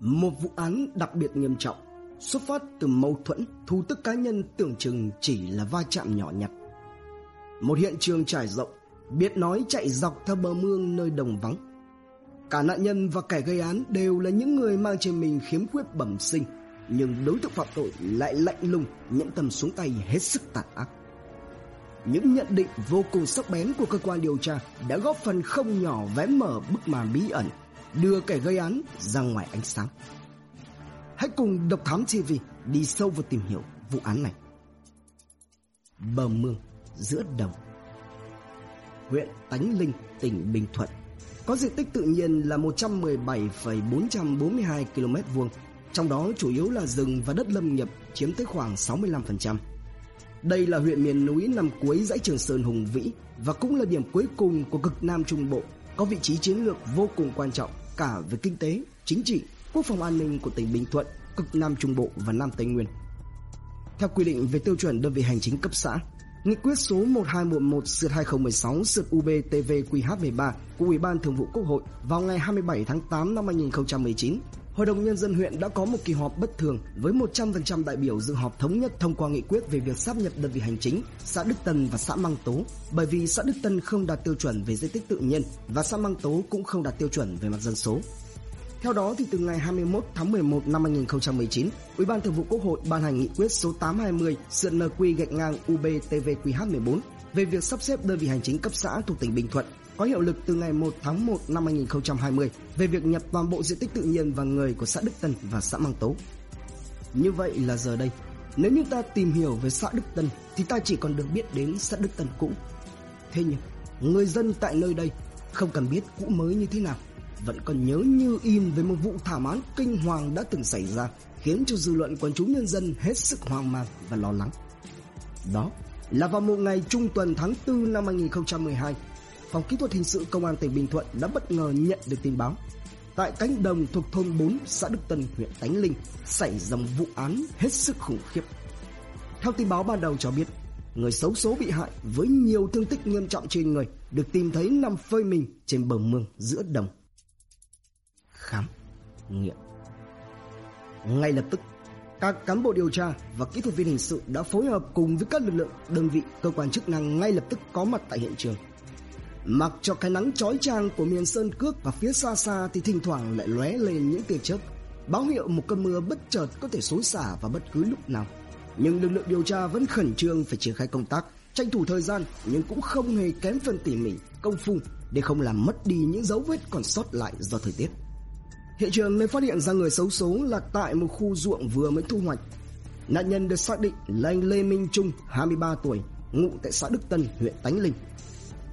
Một vụ án đặc biệt nghiêm trọng, xuất phát từ mâu thuẫn, thù tức cá nhân tưởng chừng chỉ là va chạm nhỏ nhặt. Một hiện trường trải rộng, biết nói chạy dọc theo bờ mương nơi đồng vắng. Cả nạn nhân và kẻ gây án đều là những người mang trên mình khiếm khuyết bẩm sinh, nhưng đối tượng phạm tội lại lạnh lùng, nhẫn tâm xuống tay hết sức tàn ác. Những nhận định vô cùng sắc bén của cơ quan điều tra đã góp phần không nhỏ vén mở bức màn bí ẩn, đưa kẻ gây án ra ngoài ánh sáng. Hãy cùng Độc Thám TV đi sâu vào tìm hiểu vụ án này. Bờ mương giữa đồng Huyện Tánh Linh, tỉnh Bình Thuận có diện tích tự nhiên là 117,442 km vuông, trong đó chủ yếu là rừng và đất lâm nghiệp chiếm tới khoảng 65%. Đây là huyện miền núi nằm cuối dãy Trường Sơn hùng vĩ và cũng là điểm cuối cùng của cực Nam Trung Bộ, có vị trí chiến lược vô cùng quan trọng cả về kinh tế, chính trị, quốc phòng an ninh của tỉnh Bình Thuận, cực Nam Trung Bộ và Nam Tây Nguyên. Theo quy định về tiêu chuẩn đơn vị hành chính cấp xã, Nghị quyết số 1211/2016 UBTV-QH13 của Ủy ban Thường vụ Quốc hội vào ngày 27 tháng 8 năm 2019 Hội đồng Nhân dân huyện đã có một kỳ họp bất thường với 100% đại biểu dự họp thống nhất thông qua nghị quyết về việc sáp nhập đơn vị hành chính xã Đức Tân và xã Măng Tố bởi vì xã Đức Tân không đạt tiêu chuẩn về diện tích tự nhiên và xã Măng Tố cũng không đạt tiêu chuẩn về mặt dân số. Theo đó thì từ ngày 21 tháng 11 năm 2019, Ủy ban Thường vụ Quốc hội ban hành nghị quyết số 820 sượt NQ gạch ngang UBTVQH14 về việc sắp xếp đơn vị hành chính cấp xã thuộc tỉnh Bình Thuận có hiệu lực từ ngày 1 tháng 1 năm 2020 về việc nhập toàn bộ diện tích tự nhiên và người của xã Đức Tân và xã Măng Tố. Như vậy là giờ đây, nếu như ta tìm hiểu về xã Đức Tân thì ta chỉ còn được biết đến xã Đức Tân cũ. Thế nhưng, người dân tại nơi đây không cần biết cũ mới như thế nào, vẫn còn nhớ như in về một vụ thảm án kinh hoàng đã từng xảy ra, khiến cho dư luận quần chúng nhân dân hết sức hoang mang và lo lắng. Đó là vào một ngày trung tuần tháng 4 năm 2012, Phòng Kỹ thuật Hình sự Công an tỉnh Bình Thuận đã bất ngờ nhận được tin báo. Tại cánh đồng thuộc thôn 4 xã Đức Tân, huyện Tánh Linh xảy ra một vụ án hết sức khủng khiếp. Theo tin báo ban đầu cho biết, người xấu số bị hại với nhiều thương tích nghiêm trọng trên người được tìm thấy nằm phơi mình trên bờ mương giữa đồng. Khám, nghiệm. Ngay lập tức, các cán bộ điều tra và kỹ thuật viên hình sự đã phối hợp cùng với các lực lượng, đơn vị, cơ quan chức năng ngay lập tức có mặt tại hiện trường Mặc cho cái nắng chói chang của miền sơn cước và phía xa xa thì thỉnh thoảng lại lóe lên những tia chớp, báo hiệu một cơn mưa bất chợt có thể xối xả vào bất cứ lúc nào. Nhưng lực lượng điều tra vẫn khẩn trương phải triển khai công tác, tranh thủ thời gian nhưng cũng không hề kém phần tỉ mỉ, công phu để không làm mất đi những dấu vết còn sót lại do thời tiết. Hiện trường nơi phát hiện ra người xấu số là tại một khu ruộng vừa mới thu hoạch. Nạn nhân được xác định là anh Lê Minh Trung, 23 tuổi, ngụ tại xã Đức Tân, huyện Tánh Linh.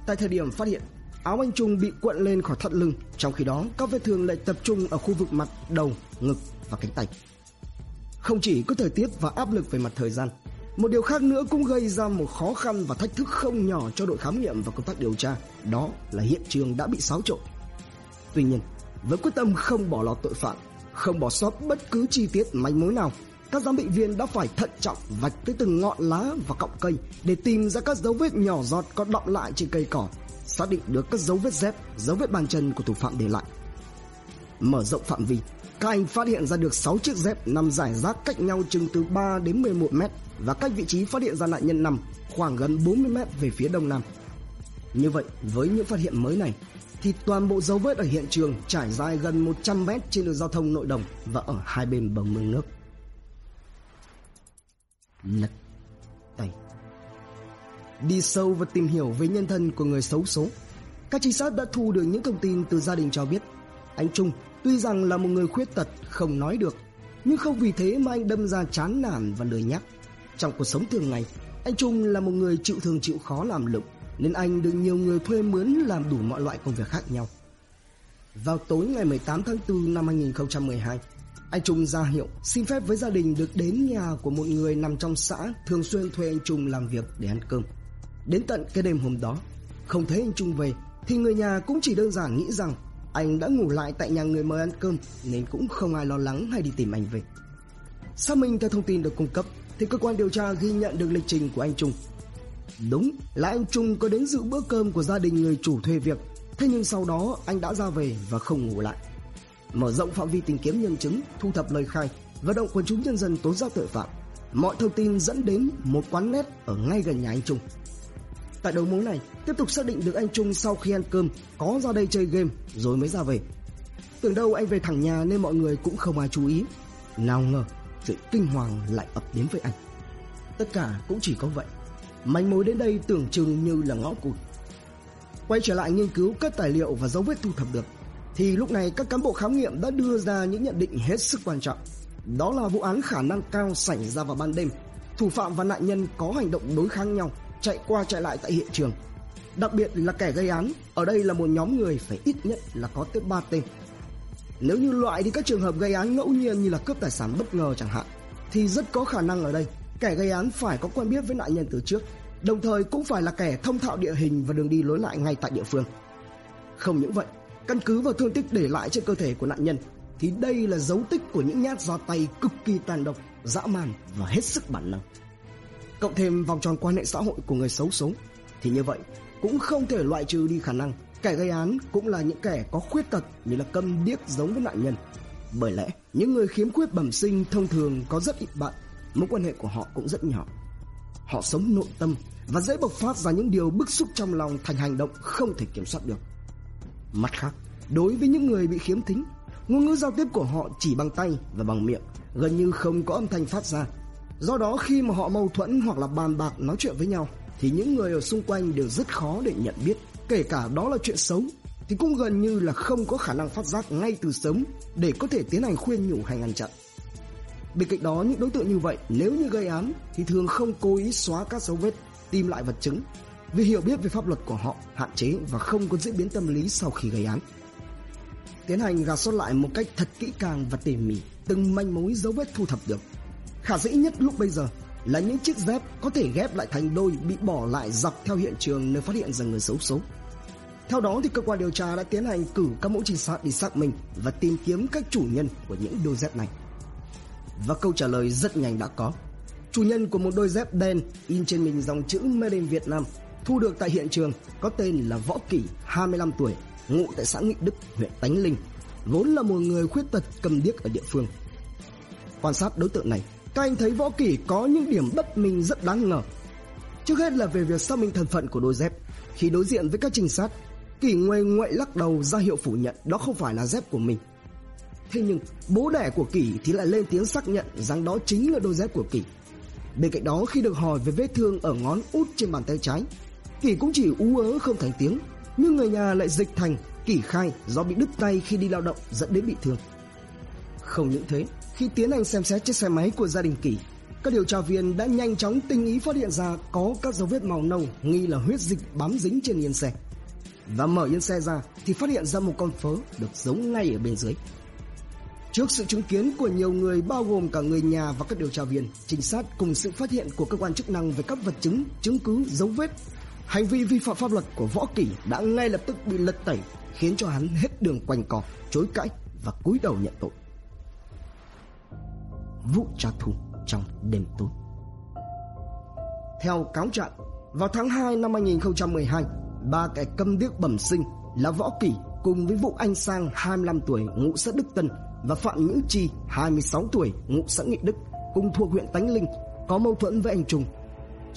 Tại thời điểm phát hiện, áo anh Trung bị cuộn lên khỏi thắt lưng, trong khi đó các vết thương lại tập trung ở khu vực mặt, đầu, ngực và cánh tay. Không chỉ có thời tiết và áp lực về mặt thời gian, một điều khác nữa cũng gây ra một khó khăn và thách thức không nhỏ cho đội khám nghiệm và công tác điều tra, đó là hiện trường đã bị xáo trộn. Tuy nhiên, với quyết tâm không bỏ lọt tội phạm, không bỏ sót bất cứ chi tiết manh mối nào các giám định viên đã phải thận trọng vạch tới từng ngọn lá và cọng cây để tìm ra các dấu vết nhỏ giọt có đọng lại trên cây cỏ, xác định được các dấu vết dép, dấu vết bàn chân của thủ phạm để lại. Mở rộng phạm vi, các anh phát hiện ra được 6 chiếc dép nằm rải rác cách nhau chừng từ 3 đến 11 mét và cách vị trí phát hiện ra nạn nhân nằm khoảng gần 40 mét về phía đông nam. Như vậy, với những phát hiện mới này, thì toàn bộ dấu vết ở hiện trường trải dài gần 100 mét trên đường giao thông nội đồng và ở hai bên bờ mương nước lật tay đi sâu và tìm hiểu về nhân thân của người xấu số, các trinh sát đã thu được những thông tin từ gia đình cho biết, anh Trung tuy rằng là một người khuyết tật không nói được, nhưng không vì thế mà anh đâm ra chán nản và lười nhắc trong cuộc sống thường ngày, anh Trung là một người chịu thường chịu khó làm lụng, nên anh được nhiều người thuê mướn làm đủ mọi loại công việc khác nhau. Vào tối ngày 18 tháng 4 năm 2012 anh Trung ra hiệu xin phép với gia đình được đến nhà của một người nằm trong xã thường xuyên thuê anh Trung làm việc để ăn cơm. Đến tận cái đêm hôm đó, không thấy anh Trung về thì người nhà cũng chỉ đơn giản nghĩ rằng anh đã ngủ lại tại nhà người mời ăn cơm nên cũng không ai lo lắng hay đi tìm anh về. Xác minh theo thông tin được cung cấp thì cơ quan điều tra ghi nhận được lịch trình của anh Trung. Đúng là anh Trung có đến dự bữa cơm của gia đình người chủ thuê việc, thế nhưng sau đó anh đã ra về và không ngủ lại mở rộng phạm vi tìm kiếm nhân chứng, thu thập lời khai, vận động quần chúng nhân dân tố giác tội phạm. Mọi thông tin dẫn đến một quán nét ở ngay gần nhà anh Trung. Tại đầu mối này, tiếp tục xác định được anh Trung sau khi ăn cơm có ra đây chơi game rồi mới ra về. Tưởng đâu anh về thẳng nhà nên mọi người cũng không ai chú ý. Nào ngờ, sự kinh hoàng lại ập đến với anh. Tất cả cũng chỉ có vậy. Manh mối đến đây tưởng chừng như là ngõ cụt. Quay trở lại nghiên cứu các tài liệu và dấu vết thu thập được, thì lúc này các cán bộ khám nghiệm đã đưa ra những nhận định hết sức quan trọng. Đó là vụ án khả năng cao xảy ra vào ban đêm, thủ phạm và nạn nhân có hành động đối kháng nhau, chạy qua chạy lại tại hiện trường. Đặc biệt là kẻ gây án, ở đây là một nhóm người phải ít nhất là có tới 3 tên. Nếu như loại đi các trường hợp gây án ngẫu nhiên như là cướp tài sản bất ngờ chẳng hạn, thì rất có khả năng ở đây kẻ gây án phải có quen biết với nạn nhân từ trước, đồng thời cũng phải là kẻ thông thạo địa hình và đường đi lối lại ngay tại địa phương. Không những vậy, căn cứ vào thương tích để lại trên cơ thể của nạn nhân thì đây là dấu tích của những nhát ra tay cực kỳ tàn độc, dã man và hết sức bản năng. Cộng thêm vòng tròn quan hệ xã hội của người xấu số thì như vậy cũng không thể loại trừ đi khả năng kẻ gây án cũng là những kẻ có khuyết tật như là câm điếc giống với nạn nhân. Bởi lẽ những người khiếm khuyết bẩm sinh thông thường có rất ít bạn, mối quan hệ của họ cũng rất nhỏ. Họ sống nội tâm và dễ bộc phát ra những điều bức xúc trong lòng thành hành động không thể kiểm soát được. Mặt khác, đối với những người bị khiếm thính, ngôn ngữ giao tiếp của họ chỉ bằng tay và bằng miệng, gần như không có âm thanh phát ra. Do đó khi mà họ mâu thuẫn hoặc là bàn bạc nói chuyện với nhau thì những người ở xung quanh đều rất khó để nhận biết, kể cả đó là chuyện xấu thì cũng gần như là không có khả năng phát giác ngay từ sớm để có thể tiến hành khuyên nhủ hay ngăn chặn. Bên cạnh đó những đối tượng như vậy nếu như gây án thì thường không cố ý xóa các dấu vết, tìm lại vật chứng vì hiểu biết về pháp luật của họ, hạn chế và không có diễn biến tâm lý sau khi gây án. Tiến hành gạt soát lại một cách thật kỹ càng và tỉ mỉ từng manh mối dấu vết thu thập được. Khả dĩ nhất lúc bây giờ là những chiếc dép có thể ghép lại thành đôi bị bỏ lại dọc theo hiện trường nơi phát hiện ra người xấu số. Theo đó thì cơ quan điều tra đã tiến hành cử các mẫu trinh sát đi xác minh và tìm kiếm các chủ nhân của những đôi dép này. Và câu trả lời rất nhanh đã có. Chủ nhân của một đôi dép đen in trên mình dòng chữ Made in Việt Nam thu được tại hiện trường có tên là Võ Kỷ, 25 tuổi, ngụ tại xã Nghị Đức, huyện Tánh Linh, vốn là một người khuyết tật cầm điếc ở địa phương. Quan sát đối tượng này, các anh thấy Võ Kỷ có những điểm bất minh rất đáng ngờ. Trước hết là về việc xác minh thân phận của đôi dép. Khi đối diện với các trinh sát, Kỷ ngoe ngoại lắc đầu ra hiệu phủ nhận đó không phải là dép của mình. Thế nhưng bố đẻ của Kỷ thì lại lên tiếng xác nhận rằng đó chính là đôi dép của Kỷ. Bên cạnh đó khi được hỏi về vết thương ở ngón út trên bàn tay trái, Kỷ cũng chỉ ú ớ không thành tiếng, nhưng người nhà lại dịch thành Kỷ khai do bị đứt tay khi đi lao động dẫn đến bị thương. Không những thế, khi tiến hành xem xét chiếc xe máy của gia đình Kỷ, các điều tra viên đã nhanh chóng tinh ý phát hiện ra có các dấu vết màu nâu nghi là huyết dịch bám dính trên yên xe. Và mở yên xe ra thì phát hiện ra một con phớ được giấu ngay ở bên dưới. Trước sự chứng kiến của nhiều người bao gồm cả người nhà và các điều tra viên, trinh sát cùng sự phát hiện của cơ quan chức năng về các vật chứng, chứng cứ, dấu vết, hành vi vi phạm pháp luật của Võ Kỷ đã ngay lập tức bị lật tẩy, khiến cho hắn hết đường quanh co, chối cãi và cúi đầu nhận tội. Vụ trả thù trong đêm tối. Theo cáo trạng, vào tháng 2 năm 2012, ba kẻ câm điếc bẩm sinh là Võ Kỷ cùng với Vũ Anh Sang 25 tuổi ngụ xã Đức Tân và Phạm Nhữ Chi 26 tuổi ngụ xã Nghị Đức cùng thuộc huyện Tánh Linh có mâu thuẫn với anh Trung.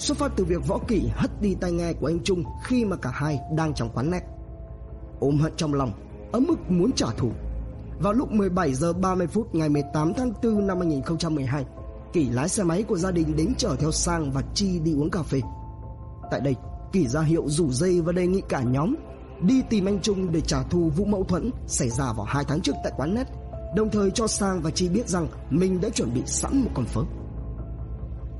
Xuất phát từ việc Võ Kỷ hất đi tai nghe của anh Trung khi mà cả hai đang trong quán net. Ôm hận trong lòng, ấm ức muốn trả thù. Vào lúc 17 giờ 30 phút ngày 18 tháng 4 năm 2012, Kỷ lái xe máy của gia đình đến chở theo Sang và Chi đi uống cà phê. Tại đây, Kỷ ra hiệu rủ dây và đề nghị cả nhóm đi tìm anh Trung để trả thù vụ mâu thuẫn xảy ra vào hai tháng trước tại quán net đồng thời cho Sang và Chi biết rằng mình đã chuẩn bị sẵn một con phớ.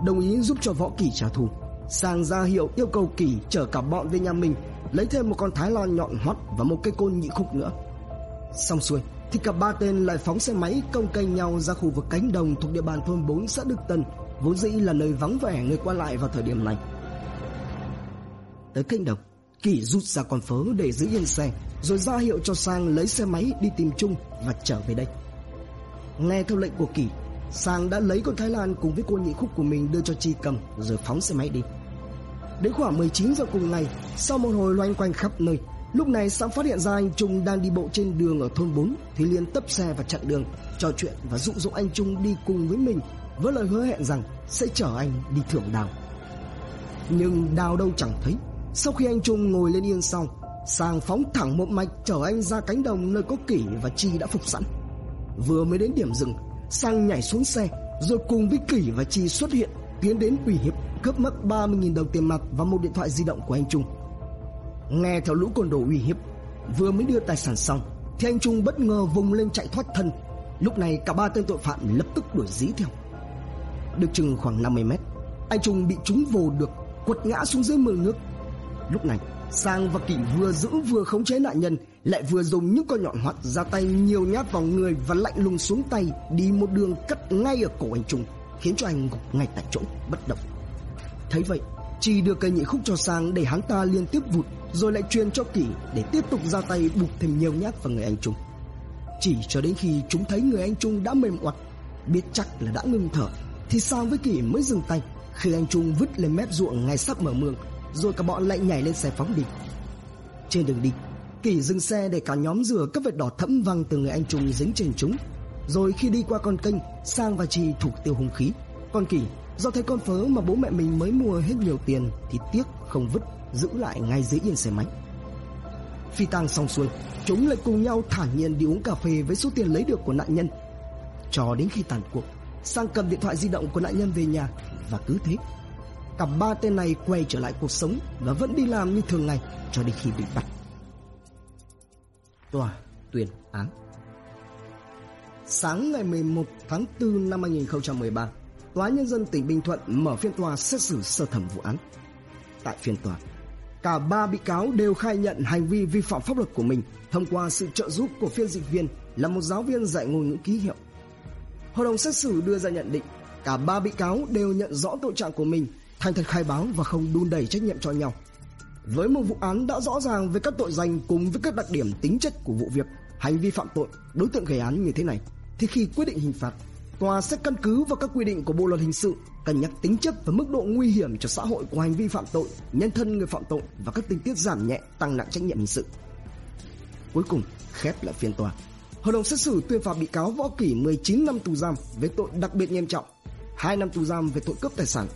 Đồng ý giúp cho Võ Kỳ trả thù, Sang ra hiệu yêu cầu Kỳ chở cả bọn về nhà mình, lấy thêm một con thái lan nhọn hoắt và một cây côn nhị khúc nữa. Xong xuôi, thì cả ba tên lại phóng xe máy công canh nhau ra khu vực cánh đồng thuộc địa bàn thôn 4 xã Đức Tân, vốn dĩ là nơi vắng vẻ người qua lại vào thời điểm này. Tới cánh đồng, Kỳ rút ra con phớ để giữ yên xe, rồi ra hiệu cho Sang lấy xe máy đi tìm Trung và trở về đây. Nghe theo lệnh của Kỳ, Sang đã lấy con Thái Lan cùng với cô nhị khúc của mình đưa cho Chi cầm rồi phóng xe máy đi. Đến khoảng 19 giờ cùng ngày, sau một hồi loanh quanh khắp nơi, Lúc này Sang phát hiện ra anh Trung đang đi bộ trên đường ở thôn 4 thì liền tấp xe và chặn đường, trò chuyện và dụ dỗ anh Trung đi cùng với mình với lời hứa hẹn rằng sẽ chở anh đi thưởng đào. Nhưng đào đâu chẳng thấy. Sau khi anh Trung ngồi lên yên xong, Sang phóng thẳng một mạch chở anh ra cánh đồng nơi có kỷ và chi đã phục sẵn. Vừa mới đến điểm dừng, Sang nhảy xuống xe rồi cùng với kỷ và chi xuất hiện tiến đến ủy hiếp cướp mất 30.000 đồng tiền mặt và một điện thoại di động của anh Trung. Nghe theo lũ côn đồ uy hiếp, vừa mới đưa tài sản xong thì anh Trung bất ngờ vùng lên chạy thoát thân. Lúc này cả ba tên tội phạm lập tức đuổi dí theo. Được chừng khoảng 50 mét, anh Trung bị chúng vồ được, quật ngã xuống dưới mương nước. Lúc này, Sang và Kỷ vừa giữ vừa khống chế nạn nhân, lại vừa dùng những con nhọn hoắt ra tay nhiều nhát vào người và lạnh lùng xuống tay đi một đường cắt ngay ở cổ anh Trung, khiến cho anh gục ngay tại chỗ bất động. Thấy vậy, chỉ đưa cây nhị khúc cho Sang để hắn ta liên tiếp vụt rồi lại truyền cho Kỷ để tiếp tục ra tay bục thêm nhiều nhát vào người anh Trung. Chỉ cho đến khi chúng thấy người anh Trung đã mềm oặt, biết chắc là đã ngừng thở, thì Sang với Kỷ mới dừng tay khi anh Trung vứt lên mép ruộng ngay sắp mở mương, rồi cả bọn lại nhảy lên xe phóng đi. Trên đường đi, Kỳ dừng xe để cả nhóm rửa các vệt đỏ thẫm văng từ người anh Trung dính trên chúng. Rồi khi đi qua con kênh, Sang và trì thủ tiêu hung khí. Còn Kỳ, do thấy con phớ mà bố mẹ mình mới mua hết nhiều tiền thì tiếc không vứt giữ lại ngay dưới yên xe máy. Phi tang xong xuôi, chúng lại cùng nhau thản nhiên đi uống cà phê với số tiền lấy được của nạn nhân. Cho đến khi tàn cuộc, Sang cầm điện thoại di động của nạn nhân về nhà và cứ thế. Cả ba tên này quay trở lại cuộc sống và vẫn đi làm như thường ngày cho đến khi bị bắt. Tòa tuyên án Sáng ngày 11 tháng 4 năm 2013, Tòa Nhân dân tỉnh Bình Thuận mở phiên tòa xét xử sơ thẩm vụ án. Tại phiên tòa, cả ba bị cáo đều khai nhận hành vi vi phạm pháp luật của mình thông qua sự trợ giúp của phiên dịch viên là một giáo viên dạy ngôn ngữ ký hiệu. Hội đồng xét xử đưa ra nhận định cả ba bị cáo đều nhận rõ tội trạng của mình, thành thật khai báo và không đun đẩy trách nhiệm cho nhau. Với một vụ án đã rõ ràng về các tội danh cùng với các đặc điểm tính chất của vụ việc, hành vi phạm tội, đối tượng gây án như thế này, thì khi quyết định hình phạt, tòa sẽ căn cứ vào các quy định của Bộ luật hình sự, cân nhắc tính chất và mức độ nguy hiểm cho xã hội của hành vi phạm tội, nhân thân người phạm tội và các tình tiết giảm nhẹ, tăng nặng trách nhiệm hình sự. Cuối cùng, khép lại phiên tòa. Hội đồng xét xử tuyên phạt bị cáo Võ Kỷ 19 năm tù giam với tội đặc biệt nghiêm trọng, 2 năm tù giam về tội cướp tài sản,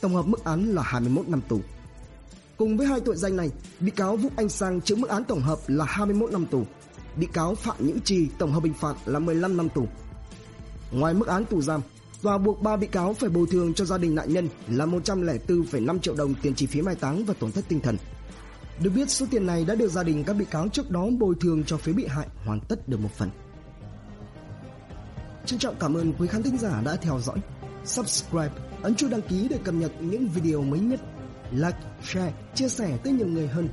tổng hợp mức án là 21 năm tù. Cùng với hai tội danh này, bị cáo Vũ Anh Sang chịu mức án tổng hợp là 21 năm tù. Bị cáo Phạm Nhữ Trì tổng hợp hình phạt là 15 năm tù. Ngoài mức án tù giam, tòa buộc ba bị cáo phải bồi thường cho gia đình nạn nhân là 104,5 triệu đồng tiền chi phí mai táng và tổn thất tinh thần. Được biết số tiền này đã được gia đình các bị cáo trước đó bồi thường cho phía bị hại hoàn tất được một phần. Trân trọng cảm ơn quý khán thính giả đã theo dõi. Subscribe, ấn chuông đăng ký để cập nhật những video mới nhất. Like, share, chia sẻ tới nhiều người hơn.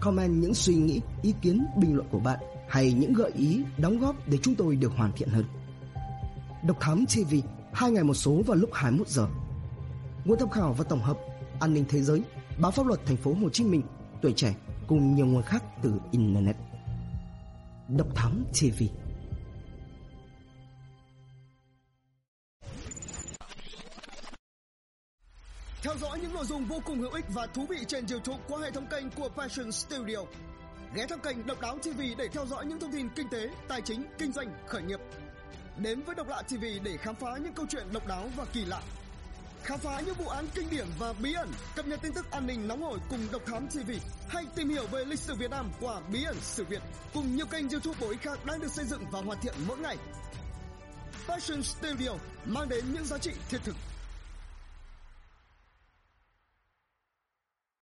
Comment những suy nghĩ, ý kiến, bình luận của bạn hay những gợi ý, đóng góp để chúng tôi được hoàn thiện hơn. Độc Thám TV, hai ngày một số vào lúc 21 giờ. Nguồn tham khảo và tổng hợp An ninh thế giới, Báo pháp luật thành phố Hồ Chí Minh, Tuổi trẻ cùng nhiều nguồn khác từ internet. Độc Thám TV. Theo dõi những nội dung vô cùng hữu ích và thú vị trên YouTube qua hệ thống kênh của Passion Studio. Ghé thăm kênh Độc Đáo TV để theo dõi những thông tin kinh tế, tài chính, kinh doanh, khởi nghiệp Đến với Độc Lạ TV để khám phá những câu chuyện độc đáo và kỳ lạ. Khám phá những vụ án kinh điển và bí ẩn, cập nhật tin tức an ninh nóng hổi cùng Độc Thám TV hay tìm hiểu về lịch sử Việt Nam qua Bí ẩn sự Việt cùng nhiều kênh YouTube bổ ích khác đang được xây dựng và hoàn thiện mỗi ngày. Fashion Studio mang đến những giá trị thiết thực